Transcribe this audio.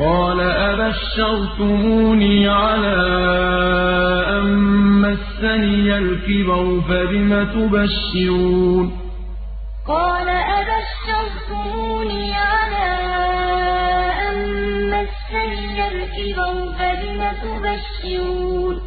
قَالَ أَبَشَّرْتُمُونِي عَلَىٰ أَن مَّسَّنِيَ الْكِبَرُ فَبِمَ تُبَشِّرُونَ؟ قَالَ أَبَشَّرْتُمُونِي عَلَىٰ أَن مَّسَّنِيَ الْكِبَرُ فَبِمَ تُبَشِّرُونَ؟